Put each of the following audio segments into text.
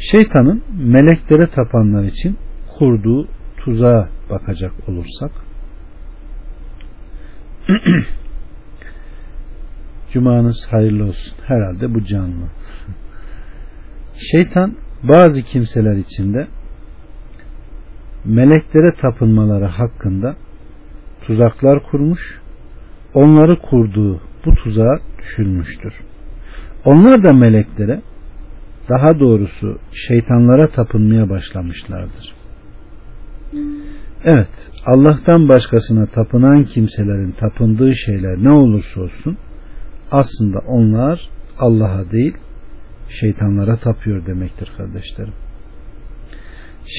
Şeytanın meleklere tapanlar için kurduğu tuzağa bakacak olursak Cumanız hayırlı olsun. Herhalde bu canlı. Şeytan bazı kimseler içinde meleklere tapınmaları hakkında tuzaklar kurmuş, onları kurduğu bu tuzağa düşülmüştür. Onlar da meleklere, daha doğrusu şeytanlara tapınmaya başlamışlardır. Evet, Allah'tan başkasına tapınan kimselerin tapındığı şeyler ne olursa olsun, aslında onlar Allah'a değil, şeytanlara tapıyor demektir kardeşlerim.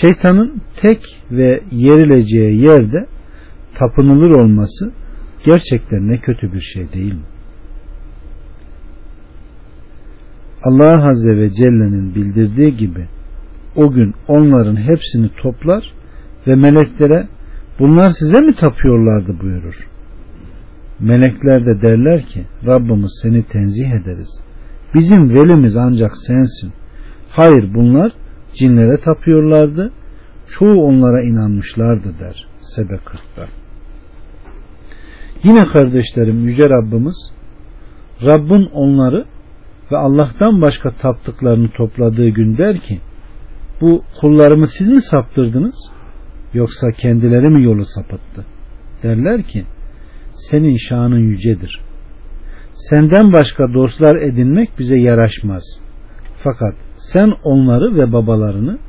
Şeytanın tek ve yerileceği yerde tapınılır olması gerçekten ne kötü bir şey değil mi? Allah Azze ve Celle'nin bildirdiği gibi o gün onların hepsini toplar ve meleklere bunlar size mi tapıyorlardı buyurur. Melekler de derler ki Rabbimiz seni tenzih ederiz. Bizim velimiz ancak sensin. Hayır bunlar cinlere tapıyorlardı. Çoğu onlara inanmışlardı der. Sebe 40'da. Yine kardeşlerim Yüce Rabbimiz Rabbin onları ve Allah'tan başka taptıklarını topladığı gün der ki bu kullarımı siz mi saptırdınız? Yoksa kendileri mi yolu sapıttı? Derler ki senin şanın yücedir. Senden başka dostlar edinmek bize yaraşmaz. Fakat sen onları ve babalarını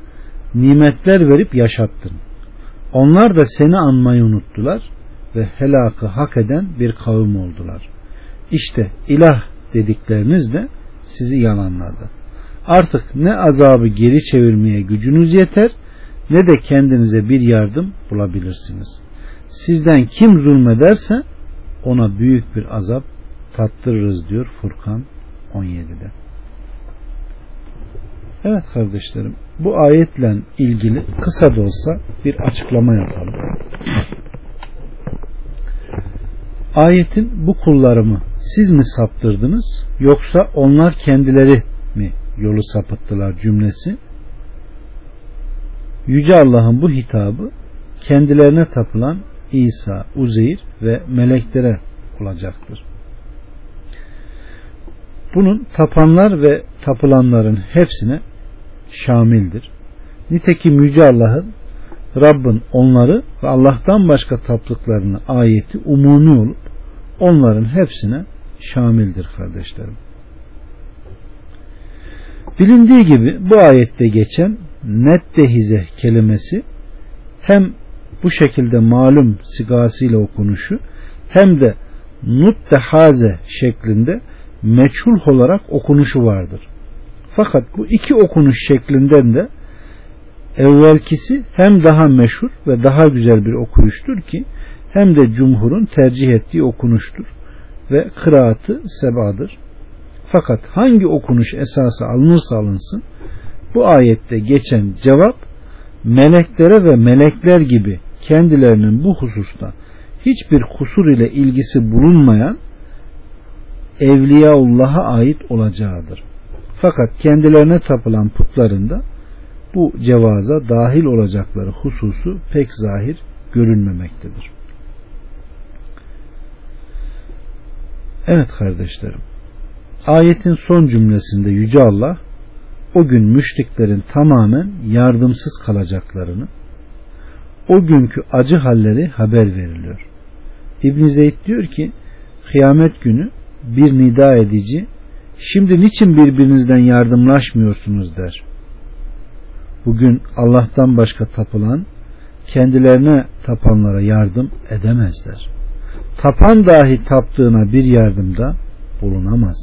nimetler verip yaşattın. Onlar da seni anmayı unuttular ve helakı hak eden bir kavim oldular. İşte ilah dedikleriniz de sizi yalanladı. Artık ne azabı geri çevirmeye gücünüz yeter ne de kendinize bir yardım bulabilirsiniz. Sizden kim zulmederse ona büyük bir azap tattırırız diyor Furkan 17'de. Evet kardeşlerim bu ayetle ilgili kısa da olsa bir açıklama yapalım. Ayetin bu kullarımı siz mi saptırdınız yoksa onlar kendileri mi yolu sapıttılar cümlesi Yüce Allah'ın bu hitabı kendilerine tapılan İsa, Uzeyr ve meleklere olacaktır. Bunun tapanlar ve tapılanların hepsine şamildir. Nitekim Yüce Allah'ın Rabbin onları ve Allah'tan başka taptıklarını ayeti umumi olup onların hepsine şamildir kardeşlerim. Bilindiği gibi bu ayette geçen nettehize kelimesi hem bu şekilde malum sigasıyla okunuşu hem de nuttehaze şeklinde meçhul olarak okunuşu vardır. Fakat bu iki okunuş şeklinden de evvelkisi hem daha meşhur ve daha güzel bir okuyuştur ki hem de cumhurun tercih ettiği okunuştur ve kıraatı sebadır. Fakat hangi okunuş esası alınırsa alınsın bu ayette geçen cevap meleklere ve melekler gibi kendilerinin bu hususta hiçbir kusur ile ilgisi bulunmayan Evliyaullah'a ait olacağıdır. Fakat kendilerine tapılan putlarında bu cevaza dahil olacakları hususu pek zahir görünmemektedir. Evet kardeşlerim. Ayetin son cümlesinde Yüce Allah o gün müşriklerin tamamen yardımsız kalacaklarını o günkü acı halleri haber veriliyor. İbn Zeyd diyor ki kıyamet günü bir nida edici şimdi niçin birbirinizden yardımlaşmıyorsunuz der. Bugün Allah'tan başka tapılan kendilerine tapanlara yardım edemezler. Tapan dahi taptığına bir yardımda bulunamaz.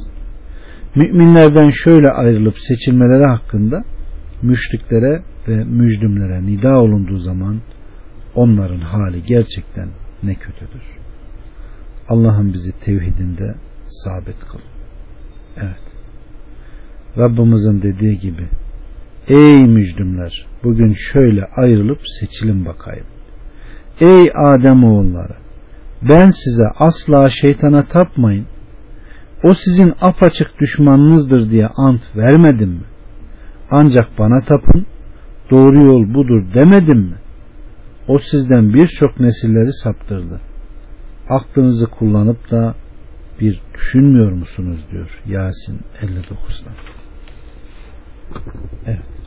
Müminlerden şöyle ayrılıp seçilmeleri hakkında müşriklere ve mücdümlere nida olunduğu zaman onların hali gerçekten ne kötüdür. Allah'ın bizi tevhidinde sabit kıl. Evet. Rabbimizin dediği gibi Ey mücdümler bugün şöyle ayrılıp seçilin bakayım. Ey Adem oğulları ben size asla şeytana tapmayın. O sizin apaçık düşmanınızdır diye ant vermedim mi? ancak bana tapın doğru yol budur demedim mi? O sizden birçok nesilleri saptırdı. Aklınızı kullanıp da bir düşünmüyor musunuz diyor Yasin 59'da. Evet.